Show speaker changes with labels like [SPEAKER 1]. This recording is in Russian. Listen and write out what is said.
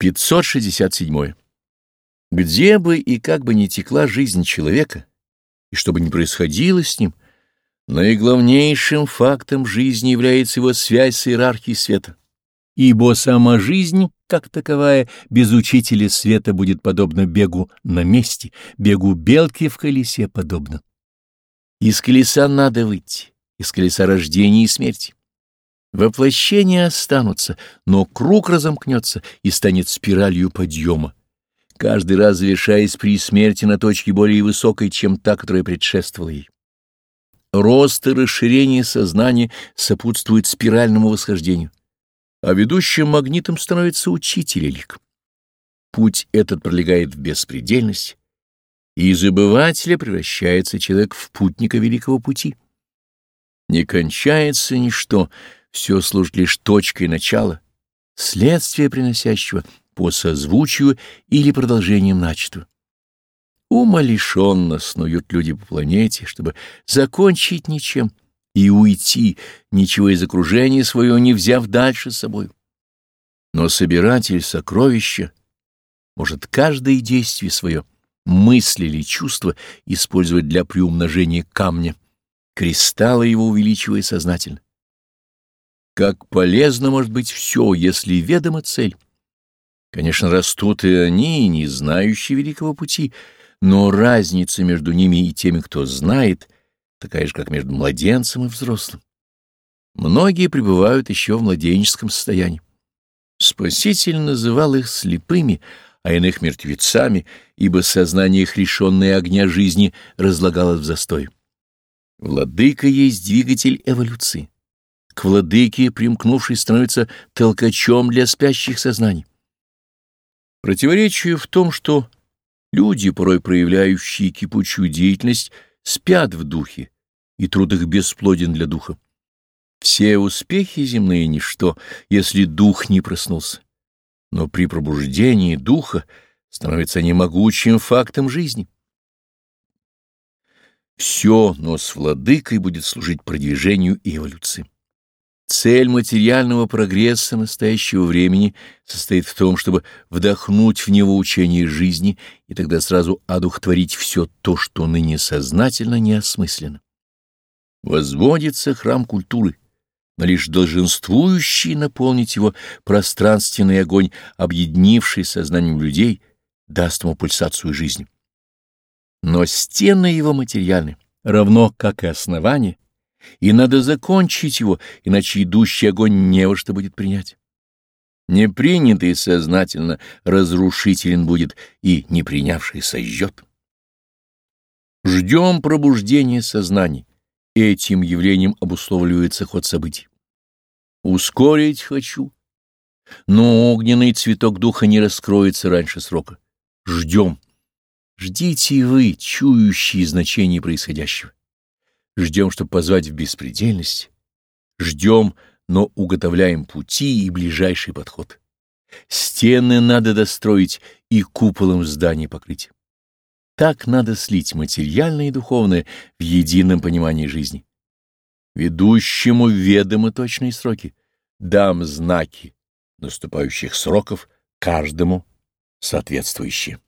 [SPEAKER 1] 567. Где бы и как бы ни текла жизнь человека, и что бы ни происходило с ним, наиглавнейшим фактом жизни является его связь с иерархией света. Ибо сама жизнь, как таковая, без учителя света будет подобна бегу на месте, бегу белки в колесе подобно. Из колеса надо выйти, из колеса рождения и смерти. Воплощения останутся, но круг разомкнется и станет спиралью подъема, каждый раз завершаясь при смерти на точке более высокой, чем та, которая предшествовала ей. Рост и расширение сознания сопутствует спиральному восхождению, а ведущим магнитом становится учитель лик. Путь этот пролегает в беспредельность, и из обывателя превращается человек в путника великого пути. Не кончается ничто, все служит лишь точкой начала, следствие приносящего по созвучию или продолжением начатого. Умалишенно снуют люди по планете, чтобы закончить ничем и уйти, ничего из окружения своего не взяв дальше с собой. Но собиратель сокровища может каждое действие свое, мысль или чувство использовать для приумножения камня, кристалла его увеличивая сознательно. Как полезно может быть все, если ведома цель. Конечно, растут и они, не знающие великого пути, но разница между ними и теми, кто знает, такая же, как между младенцем и взрослым. Многие пребывают еще в младенческом состоянии. Спаситель называл их слепыми, а иных мертвецами, ибо сознание их, лишенное огня жизни, разлагалось в застой. Владыка есть двигатель эволюции к владыке, примкнувший, становится толкачом для спящих сознаний. Противоречие в том, что люди, порой проявляющие кипучую деятельность, спят в духе, и труд их бесплоден для духа. Все успехи земные — ничто, если дух не проснулся. Но при пробуждении духа становится немогучим фактом жизни. Все, но с владыкой будет служить продвижению и эволюции. Цель материального прогресса настоящего времени состоит в том, чтобы вдохнуть в него учение жизни и тогда сразу одухотворить все то, что ныне сознательно неосмысленно. Возводится храм культуры, но лишь долженствующий наполнить его пространственный огонь, объединивший сознанием людей, даст ему пульсацию жизни. Но стены его материальны, равно как и основание, и надо закончить его, иначе идущий огонь не во что будет принять. Не принятый сознательно разрушителен будет, и не принявший сожжет. Ждем пробуждения сознаний. Этим явлением обусловливается ход событий. Ускорить хочу, но огненный цветок духа не раскроется раньше срока. Ждем. Ждите вы, чующие значение происходящего. Ждем, чтобы позвать в беспредельность. Ждем, но уготовляем пути и ближайший подход. Стены надо достроить и куполом здания покрыть. Так надо слить материальное и духовное в едином понимании жизни. Ведущему ведомы точные сроки. Дам знаки наступающих сроков каждому соответствующие.